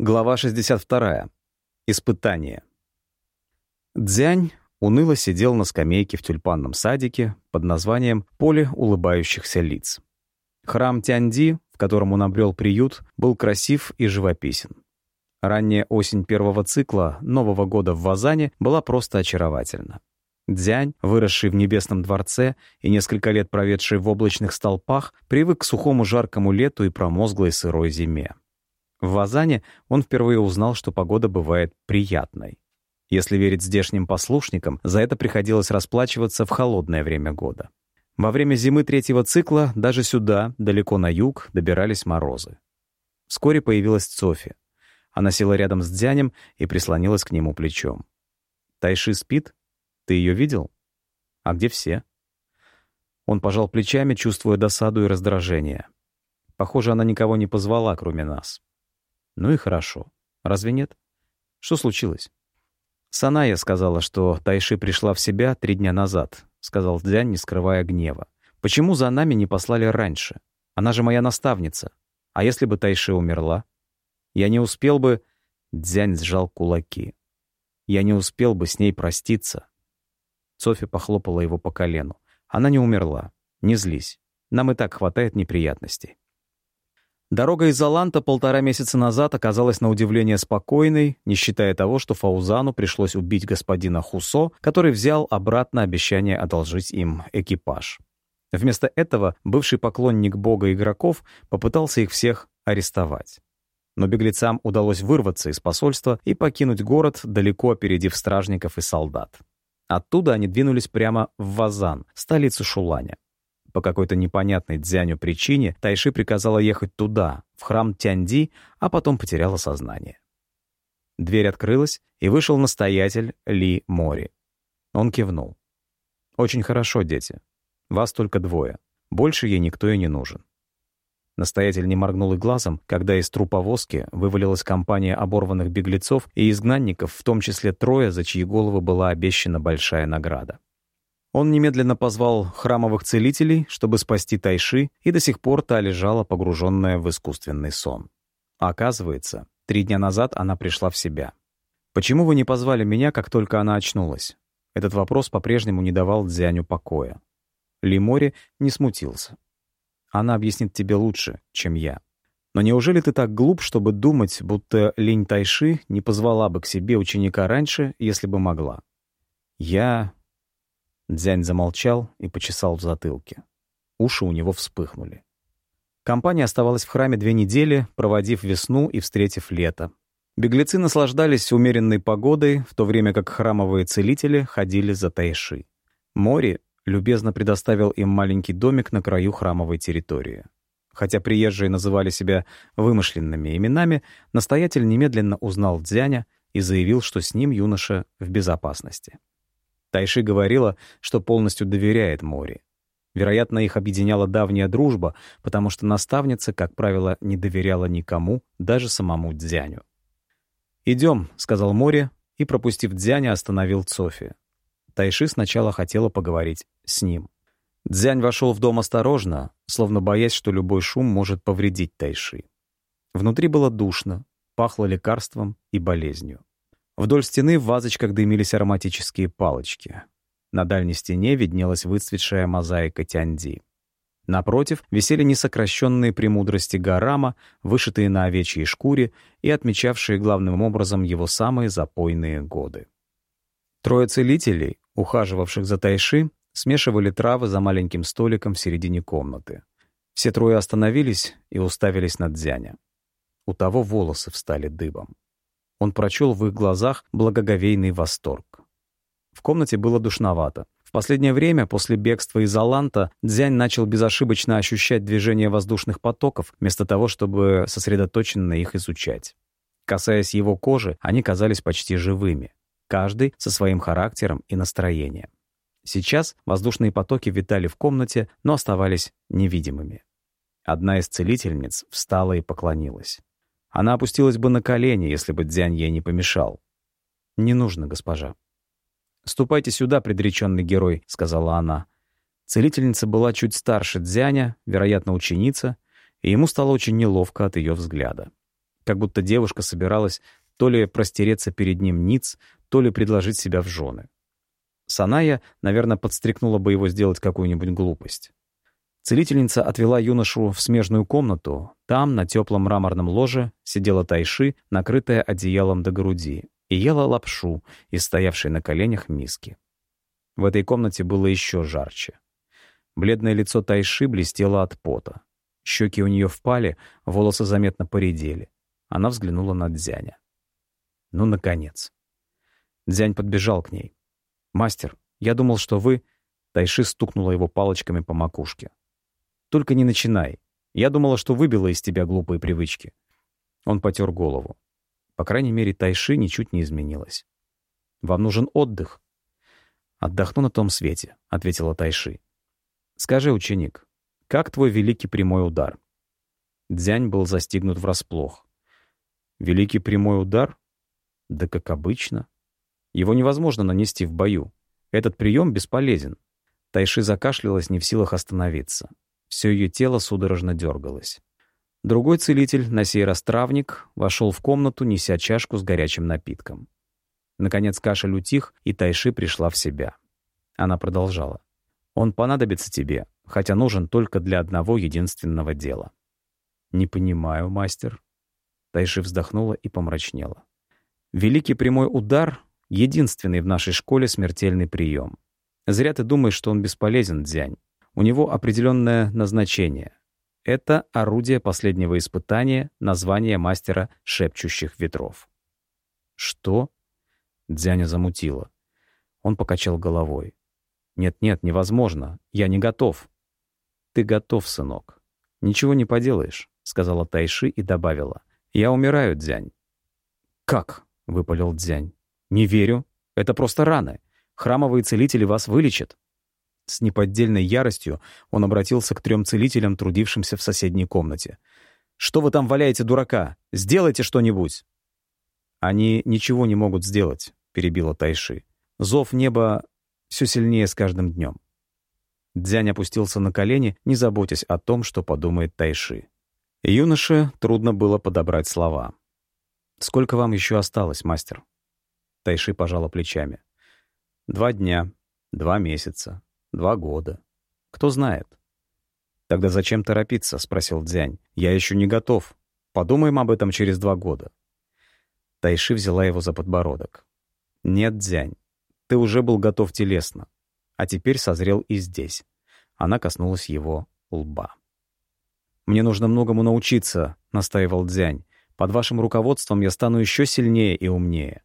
Глава 62. Испытание. Дзянь уныло сидел на скамейке в тюльпанном садике под названием «Поле улыбающихся лиц». Храм Тяньди, в котором он обрел приют, был красив и живописен. Ранняя осень первого цикла Нового года в Вазане была просто очаровательна. Дзянь, выросший в небесном дворце и несколько лет проведший в облачных столпах, привык к сухому жаркому лету и промозглой сырой зиме. В Вазане он впервые узнал, что погода бывает приятной. Если верить здешним послушникам, за это приходилось расплачиваться в холодное время года. Во время зимы третьего цикла даже сюда, далеко на юг, добирались морозы. Вскоре появилась Софи. Она села рядом с Дзянем и прислонилась к нему плечом. «Тайши спит? Ты ее видел? А где все?» Он пожал плечами, чувствуя досаду и раздражение. Похоже, она никого не позвала, кроме нас. Ну и хорошо. Разве нет? Что случилось? Саная сказала, что Тайши пришла в себя три дня назад, сказал Дзянь, не скрывая гнева. Почему за нами не послали раньше? Она же моя наставница. А если бы Тайши умерла? Я не успел бы... Дзянь сжал кулаки. Я не успел бы с ней проститься. Софи похлопала его по колену. Она не умерла. Не злись. Нам и так хватает неприятностей. Дорога из Аланта полтора месяца назад оказалась на удивление спокойной, не считая того, что Фаузану пришлось убить господина Хусо, который взял обратно обещание одолжить им экипаж. Вместо этого бывший поклонник бога игроков попытался их всех арестовать. Но беглецам удалось вырваться из посольства и покинуть город, далеко опередив стражников и солдат. Оттуда они двинулись прямо в Вазан, столицу Шуланя. По какой-то непонятной Дзяню причине Тайши приказала ехать туда, в храм Тяньди, а потом потеряла сознание. Дверь открылась, и вышел настоятель Ли Мори. Он кивнул. «Очень хорошо, дети. Вас только двое. Больше ей никто и не нужен». Настоятель не моргнул и глазом, когда из труповозки вывалилась компания оборванных беглецов и изгнанников, в том числе трое, за чьи головы была обещана большая награда. Он немедленно позвал храмовых целителей, чтобы спасти Тайши, и до сих пор та лежала погруженная в искусственный сон. А оказывается, три дня назад она пришла в себя. «Почему вы не позвали меня, как только она очнулась?» Этот вопрос по-прежнему не давал Дзяню покоя. Лимори не смутился. «Она объяснит тебе лучше, чем я. Но неужели ты так глуп, чтобы думать, будто Линь Тайши не позвала бы к себе ученика раньше, если бы могла? Я Дзянь замолчал и почесал в затылке. Уши у него вспыхнули. Компания оставалась в храме две недели, проводив весну и встретив лето. Беглецы наслаждались умеренной погодой, в то время как храмовые целители ходили за Тайши. Мори любезно предоставил им маленький домик на краю храмовой территории. Хотя приезжие называли себя вымышленными именами, настоятель немедленно узнал Дзяня и заявил, что с ним юноша в безопасности. Тайши говорила, что полностью доверяет Мори. Вероятно, их объединяла давняя дружба, потому что наставница, как правило, не доверяла никому, даже самому Дзяню. «Идем», — сказал Мори, и, пропустив Дзяня, остановил Цофи. Тайши сначала хотела поговорить с ним. Дзянь вошел в дом осторожно, словно боясь, что любой шум может повредить Тайши. Внутри было душно, пахло лекарством и болезнью. Вдоль стены в вазочках дымились ароматические палочки. На дальней стене виднелась выцветшая мозаика тяньди. Напротив висели несокращенные премудрости Гарама, вышитые на овечьей шкуре и отмечавшие главным образом его самые запойные годы. Трое целителей, ухаживавших за Тайши, смешивали травы за маленьким столиком в середине комнаты. Все трое остановились и уставились на Дзяня. У того волосы встали дыбом. Он прочел в их глазах благоговейный восторг. В комнате было душновато. В последнее время, после бегства из Аланта, Дзянь начал безошибочно ощущать движение воздушных потоков, вместо того, чтобы сосредоточенно их изучать. Касаясь его кожи, они казались почти живыми, каждый со своим характером и настроением. Сейчас воздушные потоки витали в комнате, но оставались невидимыми. Одна из целительниц встала и поклонилась. Она опустилась бы на колени, если бы Дзянь ей не помешал. «Не нужно, госпожа». «Ступайте сюда, предреченный герой», — сказала она. Целительница была чуть старше Дзяня, вероятно, ученица, и ему стало очень неловко от ее взгляда. как будто девушка собиралась то ли простереться перед ним ниц, то ли предложить себя в жены. Саная, наверное, подстрекнула бы его сделать какую-нибудь глупость. Целительница отвела юношу в смежную комнату. Там, на теплом мраморном ложе, сидела Тайши, накрытая одеялом до груди, и ела лапшу из стоявшей на коленях миски. В этой комнате было еще жарче. Бледное лицо Тайши блестело от пота. Щеки у нее впали, волосы заметно поредели. Она взглянула на Дзяня. Ну, наконец. Дзянь подбежал к ней. «Мастер, я думал, что вы...» Тайши стукнула его палочками по макушке. «Только не начинай. Я думала, что выбила из тебя глупые привычки». Он потер голову. По крайней мере, Тайши ничуть не изменилась. «Вам нужен отдых». «Отдохну на том свете», — ответила Тайши. «Скажи, ученик, как твой великий прямой удар?» Дзянь был застигнут врасплох. «Великий прямой удар? Да как обычно. Его невозможно нанести в бою. Этот прием бесполезен. Тайши закашлялась, не в силах остановиться. Все ее тело судорожно дергалось. Другой целитель, на сей раз травник, вошел в комнату, неся чашку с горячим напитком. Наконец кашель утих, и Тайши пришла в себя. Она продолжала. «Он понадобится тебе, хотя нужен только для одного единственного дела». «Не понимаю, мастер». Тайши вздохнула и помрачнела. Великий прямой удар — единственный в нашей школе смертельный прием. Зря ты думаешь, что он бесполезен, Дзянь. У него определенное назначение. Это орудие последнего испытания, название мастера шепчущих ветров. Что? Дзяня замутила. Он покачал головой. «Нет-нет, невозможно. Я не готов». «Ты готов, сынок. Ничего не поделаешь», — сказала Тайши и добавила. «Я умираю, Дзянь». «Как?» — выпалил Дзянь. «Не верю. Это просто раны. Храмовые целители вас вылечат». С неподдельной яростью он обратился к трем целителям, трудившимся в соседней комнате. «Что вы там валяете, дурака? Сделайте что-нибудь!» «Они ничего не могут сделать», — перебила Тайши. «Зов неба все сильнее с каждым днем». Дзянь опустился на колени, не заботясь о том, что подумает Тайши. Юноше трудно было подобрать слова. «Сколько вам еще осталось, мастер?» Тайши пожала плечами. «Два дня, два месяца, два года. Кто знает?» «Тогда зачем торопиться?» — спросил Дзянь. «Я еще не готов. Подумаем об этом через два года». Тайши взяла его за подбородок. «Нет, Дзянь, ты уже был готов телесно, а теперь созрел и здесь». Она коснулась его лба. «Мне нужно многому научиться», — настаивал Дзянь. Под вашим руководством я стану еще сильнее и умнее.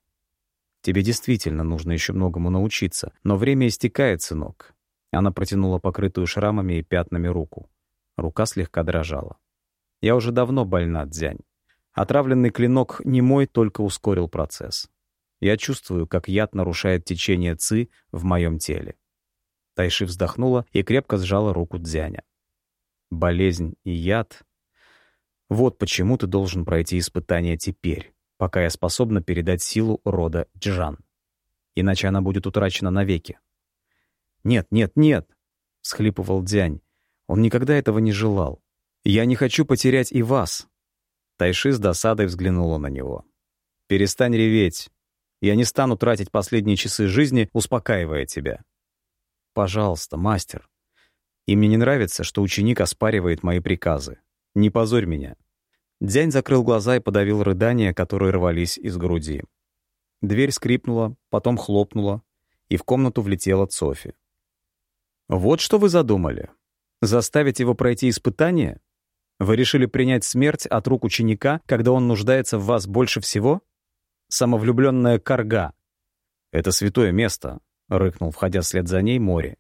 Тебе действительно нужно еще многому научиться, но время истекает, сынок. Она протянула покрытую шрамами и пятнами руку. Рука слегка дрожала. Я уже давно больна, Дзянь. Отравленный клинок не мой, только ускорил процесс. Я чувствую, как яд нарушает течение ци в моем теле. Тайши вздохнула и крепко сжала руку Дзяня. Болезнь и яд вот почему ты должен пройти испытание теперь, пока я способна передать силу рода Джан. Иначе она будет утрачена навеки. «Нет, нет, нет!» — схлипывал Дзянь. Он никогда этого не желал. «Я не хочу потерять и вас!» Тайши с досадой взглянула на него. «Перестань реветь. Я не стану тратить последние часы жизни, успокаивая тебя. Пожалуйста, мастер. И мне не нравится, что ученик оспаривает мои приказы. Не позорь меня. Дзянь закрыл глаза и подавил рыдания, которые рвались из груди. Дверь скрипнула, потом хлопнула, и в комнату влетела Софи. «Вот что вы задумали? Заставить его пройти испытание? Вы решили принять смерть от рук ученика, когда он нуждается в вас больше всего? Самовлюбленная корга!» «Это святое место», — рыкнул, входя вслед за ней море.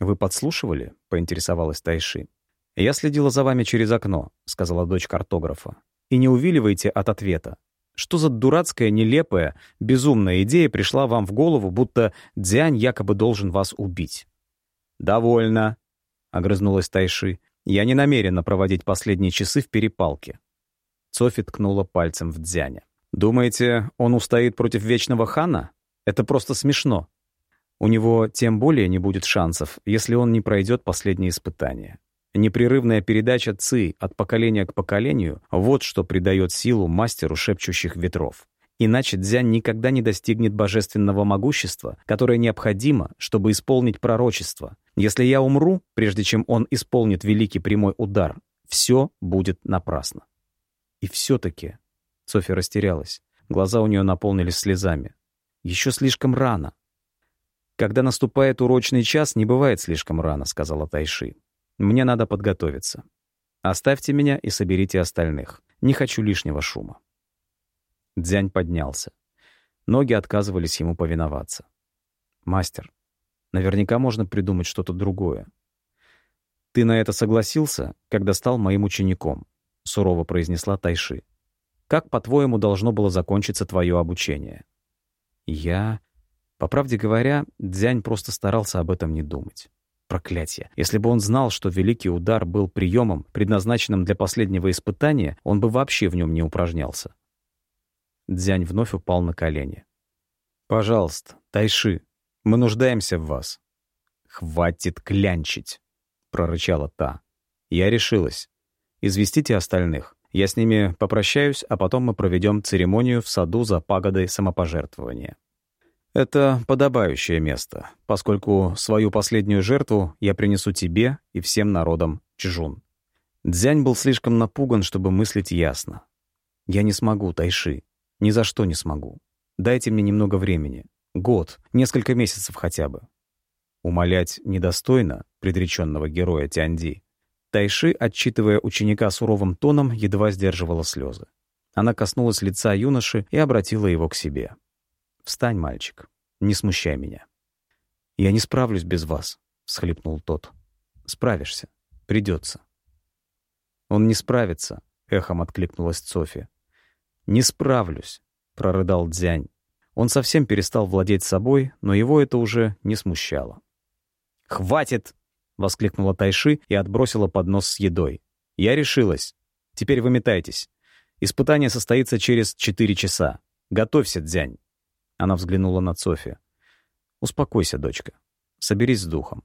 «Вы подслушивали?» — поинтересовалась Тайши. «Я следила за вами через окно», — сказала дочь картографа. «И не увиливайте от ответа. Что за дурацкая, нелепая, безумная идея пришла вам в голову, будто Дзянь якобы должен вас убить?» «Довольно», — огрызнулась Тайши. «Я не намерена проводить последние часы в перепалке». Софи ткнула пальцем в Дзяня. «Думаете, он устоит против Вечного Хана? Это просто смешно. У него тем более не будет шансов, если он не пройдет последнее испытание. Непрерывная передача ЦИ от поколения к поколению — вот что придает силу мастеру шепчущих ветров. Иначе Дзянь никогда не достигнет божественного могущества, которое необходимо, чтобы исполнить пророчество. Если я умру, прежде чем он исполнит великий прямой удар, все будет напрасно. И все-таки... Софья растерялась. Глаза у нее наполнились слезами. Еще слишком рано. «Когда наступает урочный час, не бывает слишком рано», — сказала Тайши. «Мне надо подготовиться. Оставьте меня и соберите остальных. Не хочу лишнего шума». Дзянь поднялся. Ноги отказывались ему повиноваться. «Мастер, наверняка можно придумать что-то другое». «Ты на это согласился, когда стал моим учеником», — сурово произнесла Тайши. «Как, по-твоему, должно было закончиться твое обучение?» «Я...» По правде говоря, Дзянь просто старался об этом не думать. Проклятие. Если бы он знал, что великий удар был приемом, предназначенным для последнего испытания, он бы вообще в нем не упражнялся. Дзянь вновь упал на колени. «Пожалуйста, Тайши, мы нуждаемся в вас». «Хватит клянчить», — прорычала та. «Я решилась. Известите остальных. Я с ними попрощаюсь, а потом мы проведем церемонию в саду за пагодой самопожертвования». Это подобающее место, поскольку свою последнюю жертву я принесу тебе и всем народам Чжун. Дзянь был слишком напуган, чтобы мыслить ясно. «Я не смогу, Тайши. Ни за что не смогу. Дайте мне немного времени. Год, несколько месяцев хотя бы. Умолять недостойно предреченного героя Тяньди. Тайши, отчитывая ученика суровым тоном, едва сдерживала слезы. Она коснулась лица юноши и обратила его к себе. «Встань, мальчик. Не смущай меня». «Я не справлюсь без вас», — всхлипнул тот. «Справишься. Придется». «Он не справится», — эхом откликнулась Софи. «Не справлюсь», — прорыдал Дзянь. Он совсем перестал владеть собой, но его это уже не смущало. «Хватит!» — воскликнула Тайши и отбросила поднос с едой. «Я решилась. Теперь выметайтесь. Испытание состоится через четыре часа. Готовься, Дзянь!» Она взглянула на Софи. «Успокойся, дочка. Соберись с духом».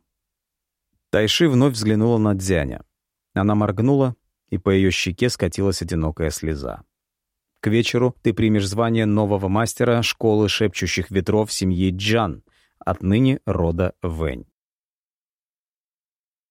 Тайши вновь взглянула на Дзяня. Она моргнула, и по ее щеке скатилась одинокая слеза. К вечеру ты примешь звание нового мастера школы шепчущих ветров семьи Джан, отныне рода Вэнь.